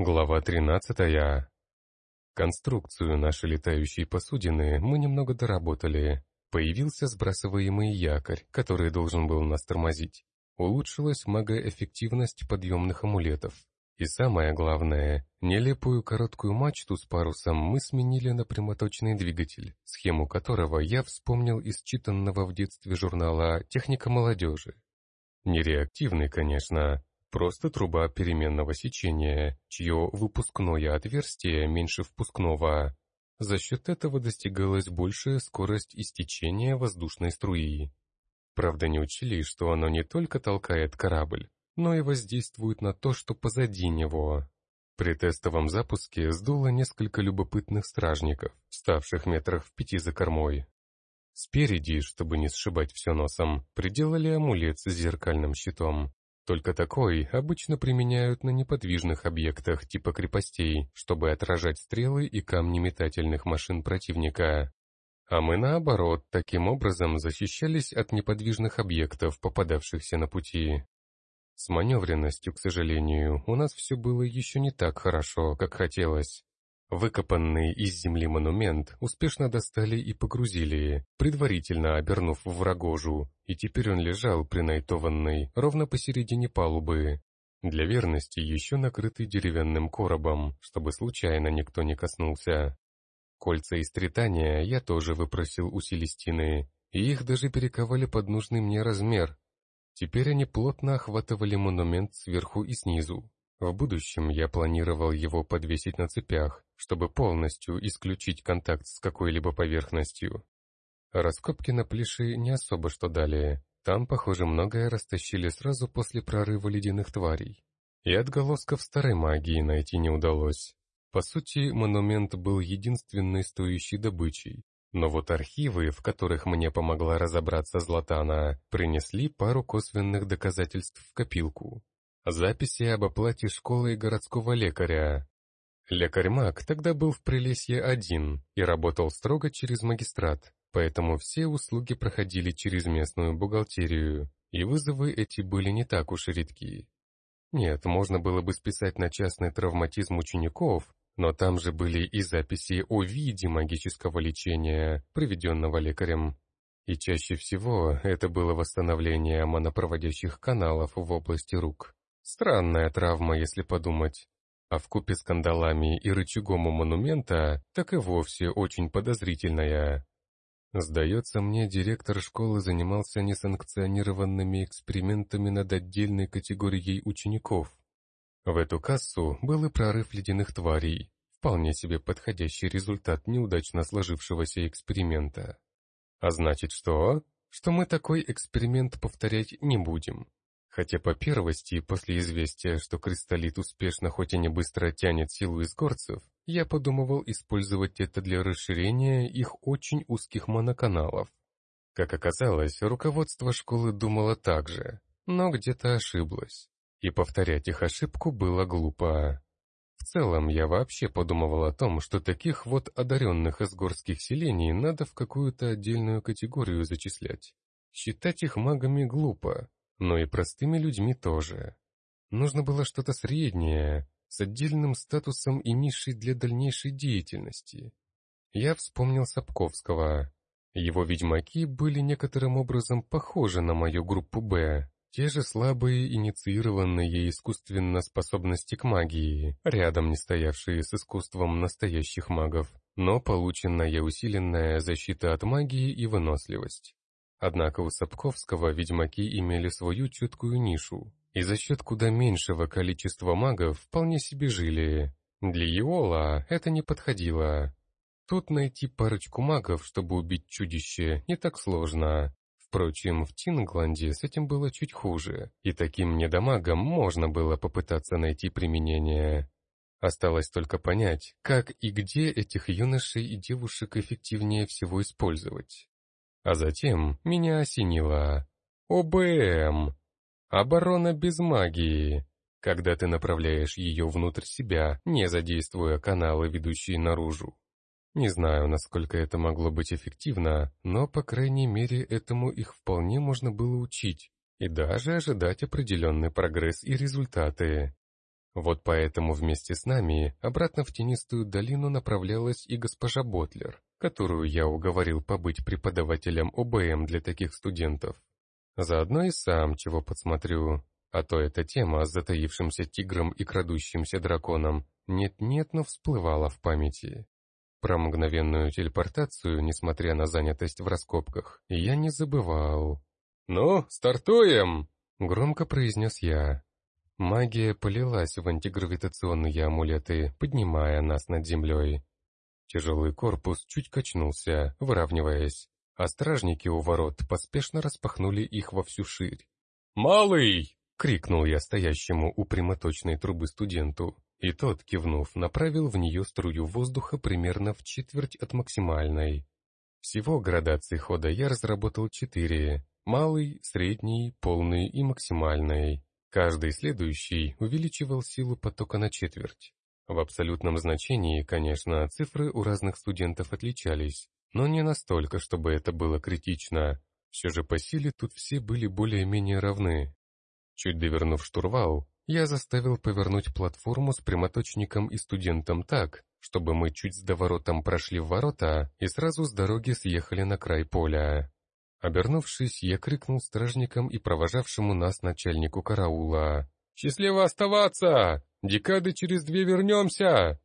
Глава 13. Конструкцию нашей летающей посудины мы немного доработали. Появился сбрасываемый якорь, который должен был нас тормозить. Улучшилась магоэффективность подъемных амулетов. И самое главное, нелепую короткую мачту с парусом мы сменили на прямоточный двигатель, схему которого я вспомнил из читанного в детстве журнала «Техника молодежи». Нереактивный, конечно, Просто труба переменного сечения, чье выпускное отверстие меньше впускного. За счет этого достигалась большая скорость истечения воздушной струи. Правда, не учли, что оно не только толкает корабль, но и воздействует на то, что позади него. При тестовом запуске сдуло несколько любопытных стражников, ставших метрах в пяти за кормой. Спереди, чтобы не сшибать все носом, приделали амулет с зеркальным щитом, только такой обычно применяют на неподвижных объектах типа крепостей, чтобы отражать стрелы и камни метательных машин противника. А мы наоборот, таким образом защищались от неподвижных объектов, попадавшихся на пути. С маневренностью, к сожалению, у нас все было еще не так хорошо, как хотелось. Выкопанный из земли монумент успешно достали и погрузили, предварительно обернув в рогожу, и теперь он лежал принайтованный ровно посередине палубы. Для верности еще накрытый деревянным коробом, чтобы случайно никто не коснулся. Кольца из тритания я тоже выпросил у Селестины, и их даже перековали под нужный мне размер. Теперь они плотно охватывали монумент сверху и снизу. В будущем я планировал его подвесить на цепях, чтобы полностью исключить контакт с какой-либо поверхностью. Раскопки на плеше не особо что дали. Там, похоже, многое растащили сразу после прорыва ледяных тварей. И отголосков старой магии найти не удалось. По сути, монумент был единственной стоящей добычей. Но вот архивы, в которых мне помогла разобраться Златана, принесли пару косвенных доказательств в копилку. Записи об оплате школы и городского лекаря. Лекарь-маг тогда был в Прилесье один и работал строго через магистрат, поэтому все услуги проходили через местную бухгалтерию, и вызовы эти были не так уж редки. Нет, можно было бы списать на частный травматизм учеников, но там же были и записи о виде магического лечения, проведенного лекарем. И чаще всего это было восстановление монопроводящих каналов в области рук. Странная травма, если подумать. А в купе с кандалами и рычагом у монумента, так и вовсе очень подозрительная. Сдается мне, директор школы занимался несанкционированными экспериментами над отдельной категорией учеников. В эту кассу был и прорыв ледяных тварей, вполне себе подходящий результат неудачно сложившегося эксперимента. А значит что? Что мы такой эксперимент повторять не будем. Хотя по первости, после известия, что кристаллит успешно, хоть и не быстро тянет силу из горцев, я подумывал использовать это для расширения их очень узких моноканалов. Как оказалось, руководство школы думало так же, но где-то ошиблось. И повторять их ошибку было глупо. В целом, я вообще подумывал о том, что таких вот одаренных из горских селений надо в какую-то отдельную категорию зачислять. Считать их магами глупо, но и простыми людьми тоже. Нужно было что-то среднее, с отдельным статусом и нишей для дальнейшей деятельности. Я вспомнил Сапковского. Его ведьмаки были некоторым образом похожи на мою группу «Б», те же слабые инициированные искусственно способности к магии, рядом не стоявшие с искусством настоящих магов, но полученная усиленная защита от магии и выносливость. Однако у Сапковского ведьмаки имели свою четкую нишу, и за счет куда меньшего количества магов вполне себе жили. Для Иола это не подходило. Тут найти парочку магов, чтобы убить чудище, не так сложно. Впрочем, в Тингланде с этим было чуть хуже, и таким недомагам можно было попытаться найти применение. Осталось только понять, как и где этих юношей и девушек эффективнее всего использовать. А затем меня осенило. ОБМ. Оборона без магии. Когда ты направляешь ее внутрь себя, не задействуя каналы, ведущие наружу. Не знаю, насколько это могло быть эффективно, но, по крайней мере, этому их вполне можно было учить и даже ожидать определенный прогресс и результаты. Вот поэтому вместе с нами обратно в тенистую долину направлялась и госпожа Ботлер, которую я уговорил побыть преподавателем ОБМ для таких студентов. Заодно и сам чего подсмотрю, а то эта тема с затаившимся тигром и крадущимся драконом нет-нет, но всплывала в памяти. Про мгновенную телепортацию, несмотря на занятость в раскопках, я не забывал. «Ну, стартуем!» — громко произнес я. Магия полилась в антигравитационные амулеты, поднимая нас над землей. Тяжелый корпус чуть качнулся, выравниваясь, а стражники у ворот поспешно распахнули их во всю ширь. «Малый!» — крикнул я стоящему у прямоточной трубы студенту. И тот, кивнув, направил в нее струю воздуха примерно в четверть от максимальной. Всего градаций хода я разработал четыре. Малый, средний, полный и максимальный. Каждый следующий увеличивал силу потока на четверть. В абсолютном значении, конечно, цифры у разных студентов отличались, но не настолько, чтобы это было критично. Все же по силе тут все были более-менее равны. Чуть довернув штурвал, я заставил повернуть платформу с прямоточником и студентом так, чтобы мы чуть с доворотом прошли в ворота и сразу с дороги съехали на край поля. Обернувшись, я крикнул стражникам и провожавшему нас начальнику караула. «Счастливо оставаться! Декады через две вернемся!»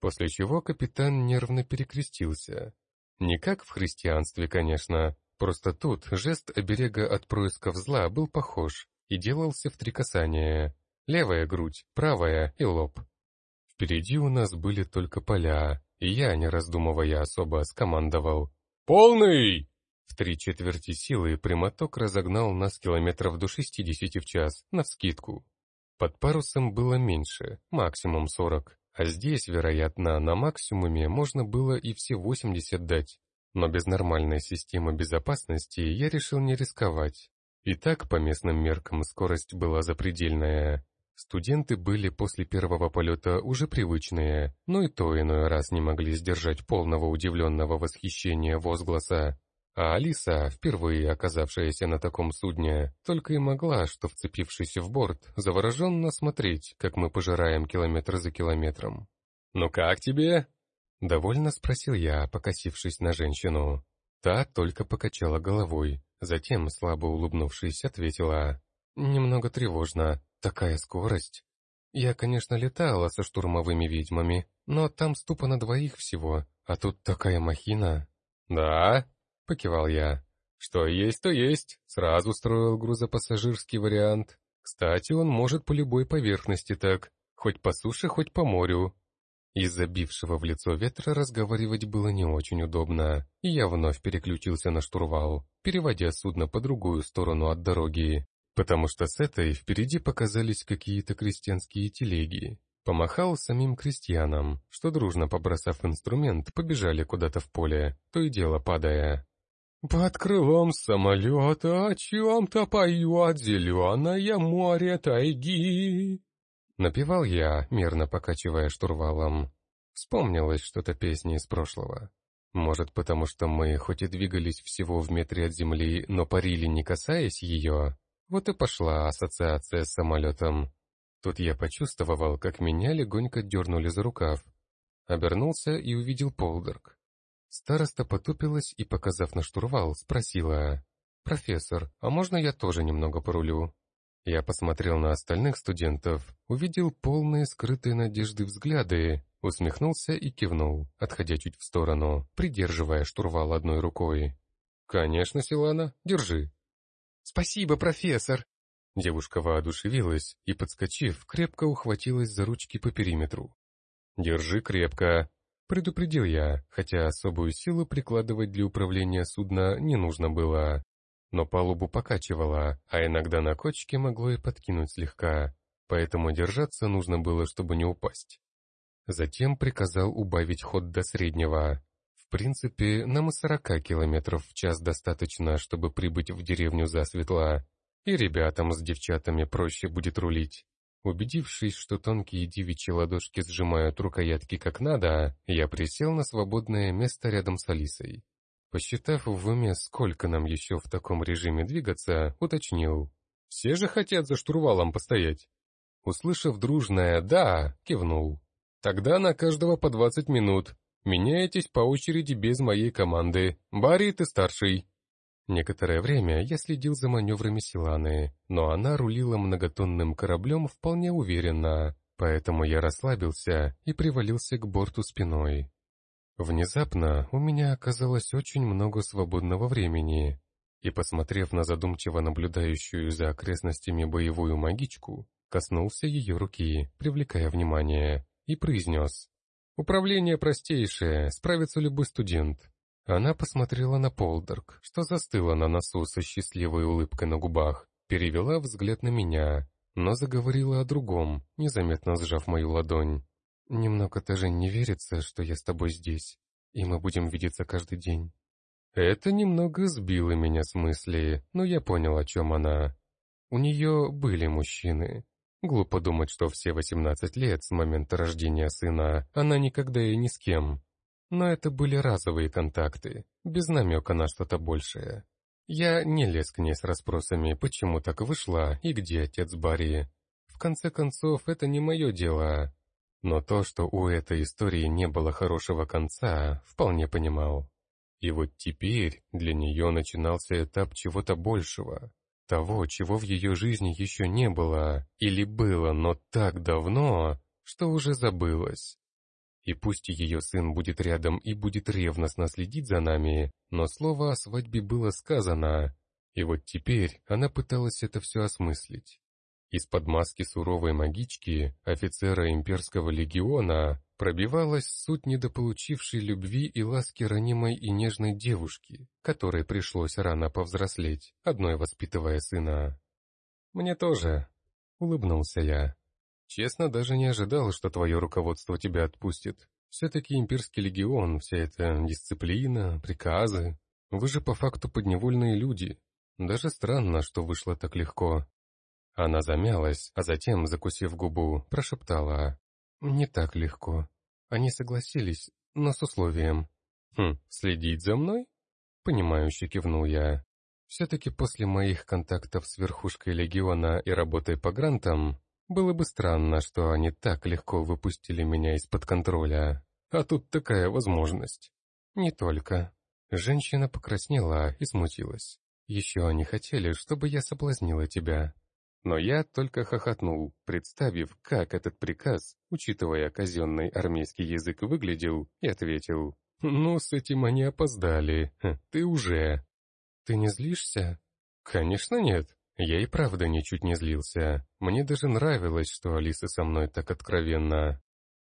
После чего капитан нервно перекрестился. Не как в христианстве, конечно, просто тут жест оберега от происков зла был похож и делался в три касания. Левая грудь, правая и лоб. Впереди у нас были только поля, и я, не раздумывая особо, скомандовал. «Полный!» В три четверти силы прямоток разогнал нас километров до 60 в час, навскидку. Под парусом было меньше, максимум 40, а здесь, вероятно, на максимуме можно было и все 80 дать. Но без нормальной системы безопасности я решил не рисковать. И так, по местным меркам, скорость была запредельная. Студенты были после первого полета уже привычные, но и то иной раз не могли сдержать полного удивленного восхищения возгласа. А Алиса, впервые оказавшаяся на таком судне, только и могла, что вцепившись в борт, завороженно смотреть, как мы пожираем километр за километром. «Ну как тебе?» — довольно спросил я, покосившись на женщину. Та только покачала головой, затем, слабо улыбнувшись, ответила. «Немного тревожно. Такая скорость. Я, конечно, летала со штурмовыми ведьмами, но там ступа на двоих всего, а тут такая махина. Да, покивал я. Что есть, то есть. Сразу строил грузопассажирский вариант. Кстати, он может по любой поверхности так, хоть по суше, хоть по морю. Из-за бившего в лицо ветра разговаривать было не очень удобно, и я вновь переключился на штурвал, переводя судно по другую сторону от дороги потому что с этой впереди показались какие-то крестьянские телеги. Помахал самим крестьянам, что дружно побросав инструмент, побежали куда-то в поле, то и дело падая. «Под крылом самолета о чем-то поет зеленое море тайги!» Напевал я, мерно покачивая штурвалом. Вспомнилось что-то песни из прошлого. Может, потому что мы хоть и двигались всего в метре от земли, но парили не касаясь ее, вот и пошла ассоциация с самолетом. Тут я почувствовал, как меня легонько дернули за рукав. Обернулся и увидел Полдерг. Староста потупилась и, показав на штурвал, спросила, «Профессор, а можно я тоже немного порулю?» Я посмотрел на остальных студентов, увидел полные скрытые надежды взгляды, усмехнулся и кивнул, отходя чуть в сторону, придерживая штурвал одной рукой. «Конечно, Силана, держи». «Спасибо, профессор!» Девушка воодушевилась и, подскочив, крепко ухватилась за ручки по периметру. «Держи крепко!» — предупредил я, хотя особую силу прикладывать для управления судна не нужно было. Но палубу покачивало, а иногда на кочке могло и подкинуть слегка, поэтому держаться нужно было, чтобы не упасть. Затем приказал убавить ход до среднего, принципе, нам и сорока километров в час достаточно, чтобы прибыть в деревню засветло, и ребятам с девчатами проще будет рулить. Убедившись, что тонкие девичьи ладошки сжимают рукоятки как надо, я присел на свободное место рядом с Алисой. Посчитав в уме, сколько нам еще в таком режиме двигаться, уточнил. «Все же хотят за штурвалом постоять». Услышав дружное «да», кивнул. «Тогда на каждого по двадцать минут. Меняетесь по очереди без моей команды. Барри, ты старший». Некоторое время я следил за маневрами Силаны, но она рулила многотонным кораблем вполне уверенно, поэтому я расслабился и привалился к борту спиной. Внезапно у меня оказалось очень много свободного времени, и, посмотрев на задумчиво наблюдающую за окрестностями боевую магичку, коснулся ее руки, привлекая внимание, и произнес. «Управление простейшее, справится любой студент». Она посмотрела на Полдорг, что застыла на носу со счастливой улыбкой на губах, перевела взгляд на меня, но заговорила о другом, незаметно сжав мою ладонь. «Немного даже не верится, что я с тобой здесь, и мы будем видеться каждый день». Это немного сбило меня с мысли, но я понял, о чем она. У нее были мужчины. Глупо думать, что все 18 лет с момента рождения сына она никогда и ни с кем. Но это были разовые контакты, без намека на что-то большее. Я не лез к ней с расспросами, почему так вышло и где отец Барри. В конце концов, это не мое дело. Но то, что у этой истории не было хорошего конца, вполне понимал. И вот теперь для нее начинался этап чего-то большего. Того, чего в ее жизни еще не было, или было, но так давно, что уже забылось. И пусть ее сын будет рядом и будет ревностно следить за нами, но слово о свадьбе было сказано, и вот теперь она пыталась это все осмыслить. Из-под маски суровой магички, офицера имперского легиона, пробивалась суть недополучившей любви и ласки ранимой и нежной девушки, которой пришлось рано повзрослеть, одной воспитывая сына. «Мне тоже», — улыбнулся я. «Честно, даже не ожидал, что твое руководство тебя отпустит. Все-таки имперский легион, вся эта дисциплина, приказы. Вы же по факту подневольные люди. Даже странно, что вышло так легко. Она замялась, а затем, закусив губу, прошептала. «Не так легко. Они согласились, но с условием». «Хм, следить за мной?» Понимающе кивнул я. Все-таки после моих контактов с верхушкой легиона и работой по грантам, было бы странно, что они так легко выпустили меня из-под контроля. А тут такая возможность. Не только. Женщина покраснела и смутилась. Еще они хотели, чтобы я соблазнила тебя. Но я только хохотнул, представив, как этот приказ, учитывая казенный армейский язык, выглядел, и ответил. «Ну, с этим они опоздали. Ты уже...» «Ты не злишься?» «Конечно нет. Я и правда ничуть не злился. Мне даже нравилось, что Алиса со мной так откровенна.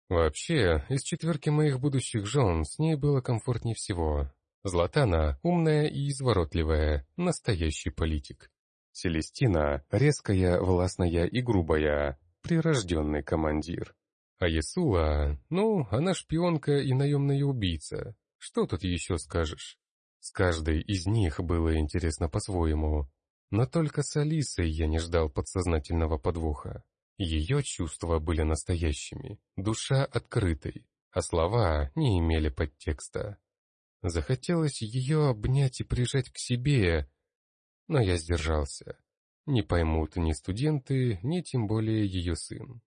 Вообще, из четверки моих будущих жен с ней было комфортнее всего. Златана умная и изворотливая, настоящий политик. Селестина — резкая, властная и грубая, прирожденный командир. А Ясула, ну, она шпионка и наемная убийца. Что тут еще скажешь? С каждой из них было интересно по-своему. Но только с Алисой я не ждал подсознательного подвоха. Ее чувства были настоящими, душа открытой, а слова не имели подтекста. Захотелось ее обнять и прижать к себе, но я сдержался. Не поймут ни студенты, ни тем более ее сын.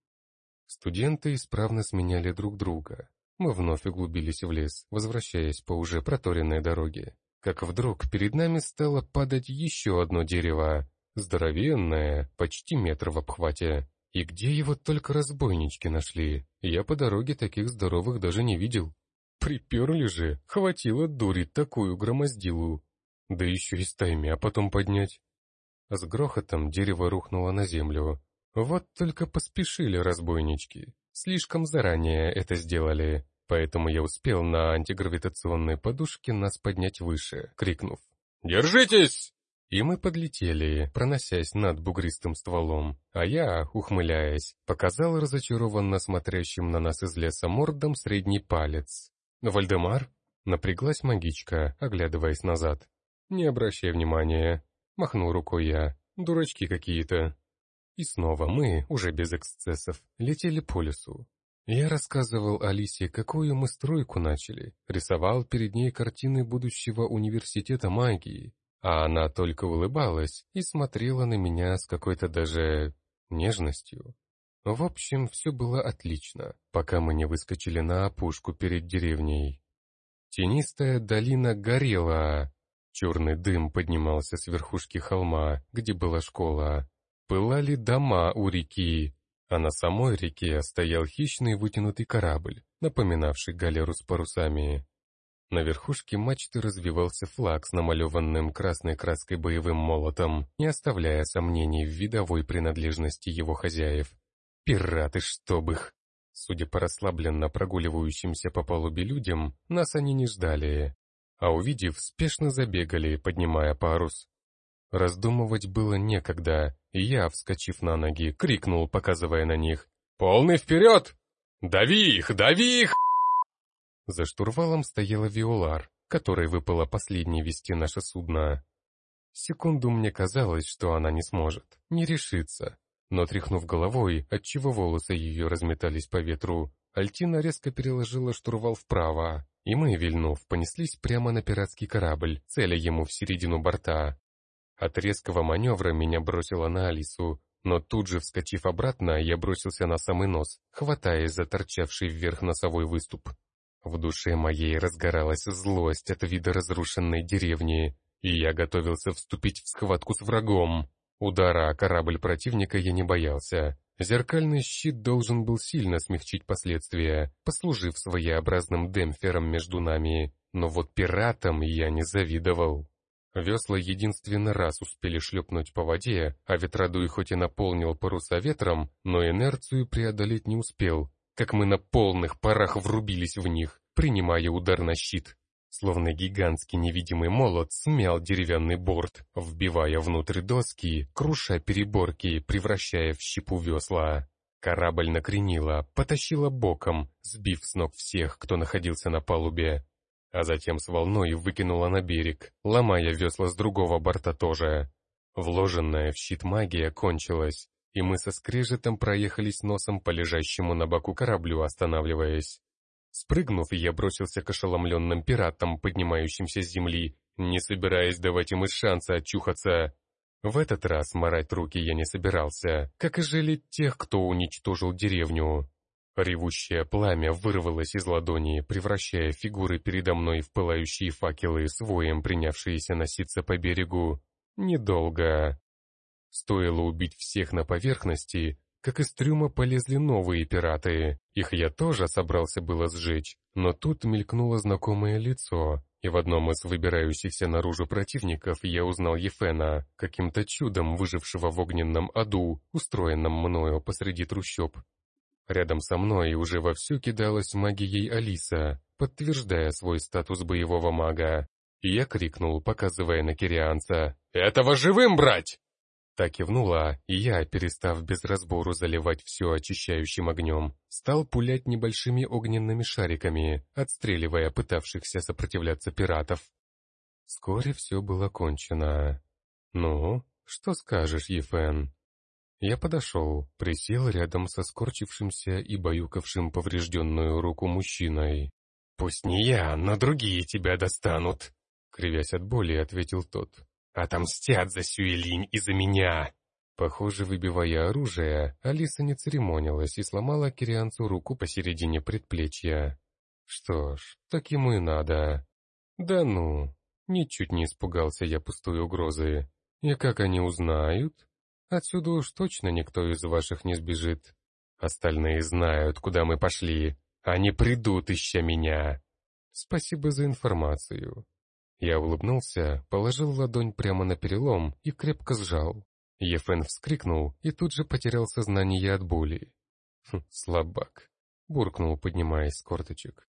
Студенты исправно сменяли друг друга. Мы вновь углубились в лес, возвращаясь по уже проторенной дороге. Как вдруг перед нами стало падать еще одно дерево, здоровенное, почти метр в обхвате. И где его только разбойнички нашли? Я по дороге таких здоровых даже не видел. Приперли же, хватило дури такую громоздилу. Да еще и стаями, а потом поднять. С грохотом дерево рухнуло на землю. Вот только поспешили разбойнички. Слишком заранее это сделали, поэтому я успел на антигравитационной подушке нас поднять выше, крикнув «Держитесь!» И мы подлетели, проносясь над бугристым стволом, а я, ухмыляясь, показал разочарованно смотрящим на нас из леса мордом средний палец. «Вальдемар?» — напряглась магичка, оглядываясь назад. «Не обращай внимания», — махнул рукой я. «Дурачки какие-то». И снова мы, уже без эксцессов, летели по лесу. Я рассказывал Алисе, какую мы стройку начали, рисовал перед ней картины будущего университета магии, а она только улыбалась и смотрела на меня с какой-то даже нежностью. В общем, все было отлично, пока мы не выскочили на опушку перед деревней. Тенистая долина горела. Черный дым поднимался с верхушки холма, где была школа. Пылали дома у реки, а на самой реке стоял хищный вытянутый корабль, напоминавший галеру с парусами. На верхушке мачты развивался флаг с намалеванным красной краской боевым молотом, не оставляя сомнений в видовой принадлежности его хозяев. Пираты, чтоб их! Судя по расслабленно прогуливающимся по палубе людям, нас они не ждали. А увидев, спешно забегали, поднимая парус. Раздумывать было некогда, я, вскочив на ноги, крикнул, показывая на них. «Полный вперед! Дави их, дави их!» За штурвалом стояла Виолар, которой выпало последней вести наше судно. Секунду мне казалось, что она не сможет, не решится. Но тряхнув головой, отчего волосы ее разметались по ветру, Альтина резко переложила штурвал вправо, и мы, вильнув, понеслись прямо на пиратский корабль, целя ему в середину борта. От резкого маневра меня бросило на Алису, но тут же, вскочив обратно, я бросился на самый нос, хватаясь за торчавший вверх носовой выступ. В душе моей разгоралась злость от вида разрушенной деревни, и я готовился вступить в схватку с врагом. Удара о корабль противника я не боялся. Зеркальный щит должен был сильно смягчить последствия, послужив своеобразным демпфером между нами, но вот пиратам я не завидовал. Весла единственный раз успели шлепнуть по воде, а ветродуй хоть и наполнил паруса ветром, но инерцию преодолеть не успел, как мы на полных парах врубились в них, принимая удар на щит. Словно гигантский невидимый молот смял деревянный борт, вбивая внутрь доски, круша переборки, превращая в щепу весла. Корабль накренило, потащило боком, сбив с ног всех, кто находился на палубе. А затем с волной выкинула на берег, ломая весла с другого борта тоже. Вложенная в щит магия кончилась, и мы со скрежетом проехались носом по лежащему на боку кораблю, останавливаясь. Спрыгнув, я бросился к ошеломленным пиратам, поднимающимся с земли, не собираясь давать им и шанса очухаться. В этот раз морать руки я не собирался, как и жалеть тех, кто уничтожил деревню. Ревущее пламя вырвалось из ладони, превращая фигуры передо мной в пылающие факелы с воем, принявшиеся носиться по берегу. Недолго. Стоило убить всех на поверхности, как из трюма полезли новые пираты. Их я тоже собрался было сжечь, но тут мелькнуло знакомое лицо, и в одном из выбирающихся наружу противников я узнал Ефена, каким-то чудом выжившего в огненном аду, устроенном мною посреди трущоб. Рядом со мной уже вовсю кидалась магией Алиса, подтверждая свой статус боевого мага. Я крикнул, показывая на Кирианца, «Этого живым брать!» Так кивнула, и я, перестав без разбору заливать все очищающим огнем, стал пулять небольшими огненными шариками, отстреливая пытавшихся сопротивляться пиратов. Вскоре все было кончено. «Ну, что скажешь, Ефен?» Я подошел, присел рядом со скорчившимся и баюкавшим поврежденную руку мужчиной. «Пусть не я, но другие тебя достанут!» Кривясь от боли, ответил тот. Отомстят за Сюэлинь и за меня!» Похоже, выбивая оружие, Алиса не церемонилась и сломала Кирианцу руку посередине предплечья. Что ж, так ему и надо. Да ну, ничуть не испугался я пустой угрозы. И как они узнают? Отсюда уж точно никто из ваших не сбежит. Остальные знают, куда мы пошли. Они придут, ища меня. Спасибо за информацию. Я улыбнулся, положил ладонь прямо на перелом и крепко сжал. Ефен вскрикнул и тут же потерял сознание от боли. Хм, слабак, буркнул, поднимаясь с корточек.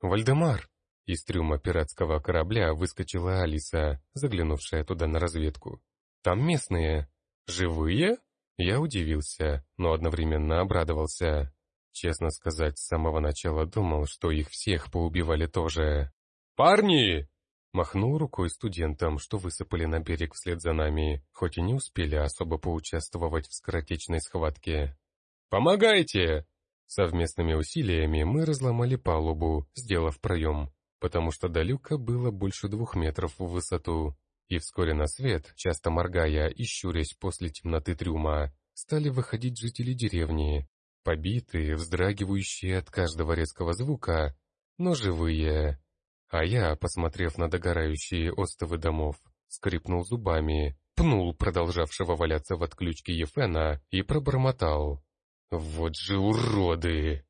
«Вальдемар!» Из трюма пиратского корабля выскочила Алиса, заглянувшая туда на разведку. «Там местные. Живые?» Я удивился, но одновременно обрадовался. Честно сказать, с самого начала думал, что их всех поубивали тоже. «Парни!» Махнул рукой студентам, что высыпали на берег вслед за нами, хоть и не успели особо поучаствовать в скоротечной схватке. «Помогайте!» Совместными усилиями мы разломали палубу, сделав проем, потому что до люка было больше двух метров в высоту. И вскоре на свет, часто моргая и щурясь после темноты трюма, стали выходить жители деревни, побитые, вздрагивающие от каждого резкого звука, но живые. А я, посмотрев на догорающие остовы домов, скрипнул зубами, пнул продолжавшего валяться в отключке Ефена и пробормотал. «Вот же уроды!»